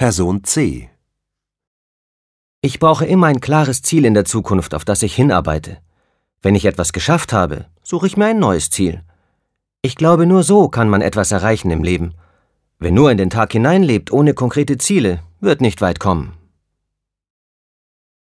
Person C. Ich brauche immer ein klares Ziel in der Zukunft, auf das ich hinarbeite. Wenn ich etwas geschafft habe, suche ich mir ein neues Ziel. Ich glaube, nur so kann man etwas erreichen im Leben. Wer nur in den Tag hineinlebt ohne konkrete Ziele, wird nicht weit kommen.